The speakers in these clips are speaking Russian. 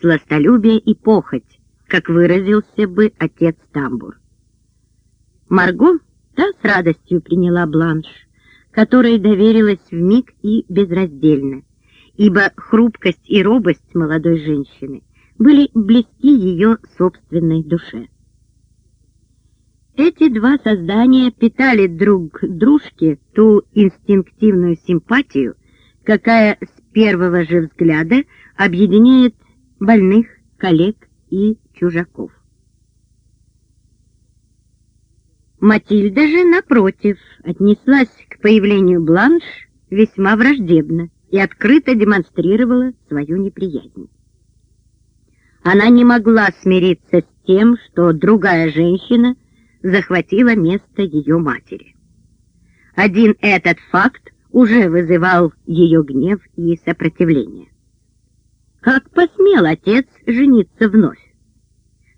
сластолюбие и похоть, как выразился бы отец Тамбур. Марго та с радостью приняла бланш, которой доверилась в миг и безраздельно, ибо хрупкость и робость молодой женщины были близки ее собственной душе. Эти два создания питали друг дружке ту инстинктивную симпатию, какая с первого же взгляда объединяет больных, коллег и чужаков. Матильда же, напротив, отнеслась к появлению Бланш весьма враждебно и открыто демонстрировала свою неприязнь. Она не могла смириться с тем, что другая женщина захватила место ее матери. Один этот факт уже вызывал ее гнев и сопротивление. Как посмел отец жениться вновь?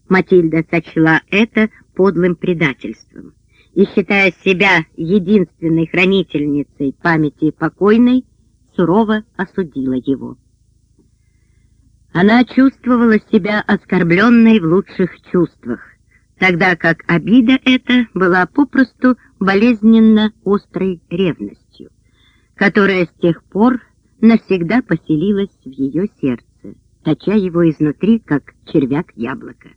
Матильда сочла это подлым предательством и, считая себя единственной хранительницей памяти покойной, сурово осудила его. Она чувствовала себя оскорбленной в лучших чувствах, тогда как обида эта была попросту болезненно острой ревностью, которая с тех пор навсегда поселилась в ее сердце, точа его изнутри, как червяк яблока.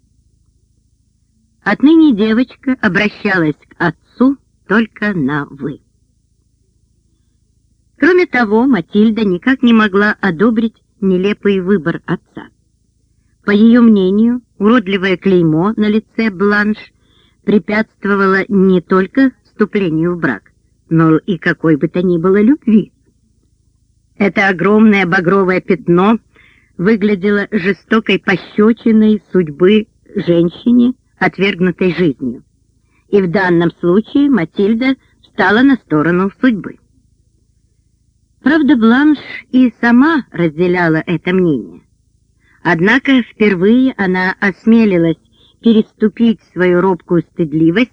Отныне девочка обращалась к отцу только на «вы». Кроме того, Матильда никак не могла одобрить нелепый выбор отца. По ее мнению, уродливое клеймо на лице Бланш препятствовало не только вступлению в брак, но и какой бы то ни было любви. Это огромное багровое пятно выглядело жестокой пощечиной судьбы женщине, отвергнутой жизнью. И в данном случае Матильда встала на сторону судьбы. Правда, Бланш и сама разделяла это мнение. Однако впервые она осмелилась переступить свою робкую стыдливость,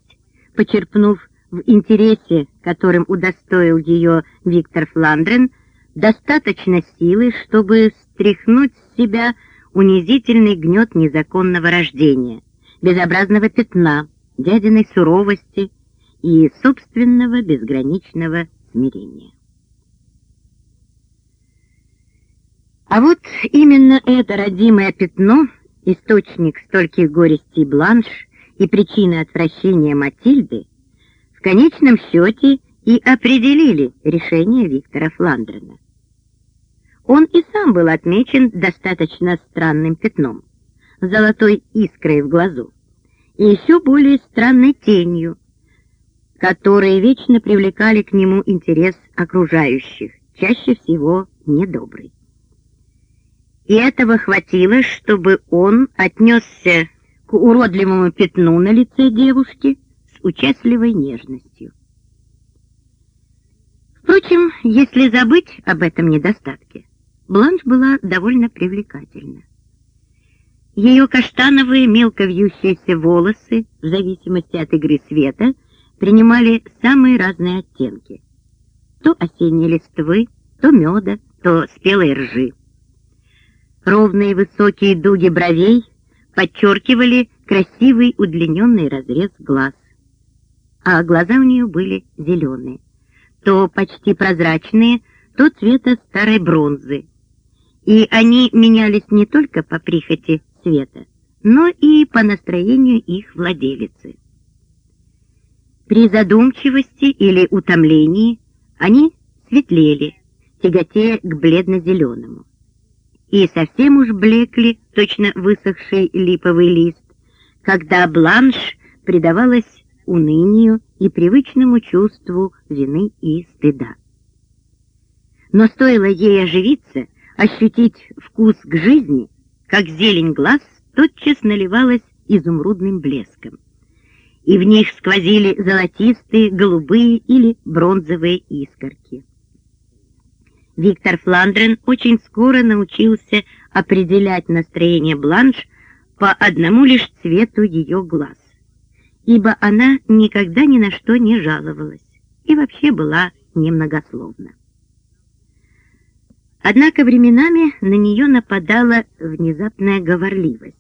почерпнув в интересе, которым удостоил ее Виктор Фландрен, достаточно силы, чтобы стряхнуть с себя унизительный гнет незаконного рождения, безобразного пятна, дядиной суровости и собственного безграничного смирения. А вот именно это родимое пятно, источник стольких горестей Бланш и причина отвращения Матильды, в конечном счете и определили решение Виктора Фландрена. Он и сам был отмечен достаточно странным пятном, золотой искрой в глазу, и еще более странной тенью, которые вечно привлекали к нему интерес окружающих, чаще всего недобрый. И этого хватило, чтобы он отнесся к уродливому пятну на лице девушки с участливой нежностью. Впрочем, если забыть об этом недостатке, Бланш была довольно привлекательна. Ее каштановые, мелко вьющиеся волосы, в зависимости от игры света, принимали самые разные оттенки. То осенние листвы, то меда, то спелой ржи. Ровные высокие дуги бровей подчеркивали красивый удлиненный разрез глаз. А глаза у нее были зеленые, то почти прозрачные, то цвета старой бронзы. И они менялись не только по прихоти цвета, но и по настроению их владелицы. При задумчивости или утомлении они светлели, тяготея к бледно-зеленому и совсем уж блекли точно высохший липовый лист, когда бланш предавалась унынию и привычному чувству вины и стыда. Но стоило ей оживиться, ощутить вкус к жизни, как зелень глаз тотчас наливалась изумрудным блеском, и в них сквозили золотистые, голубые или бронзовые искорки. Виктор Фландрен очень скоро научился определять настроение Бланш по одному лишь цвету ее глаз, ибо она никогда ни на что не жаловалась и вообще была немногословна. Однако временами на нее нападала внезапная говорливость.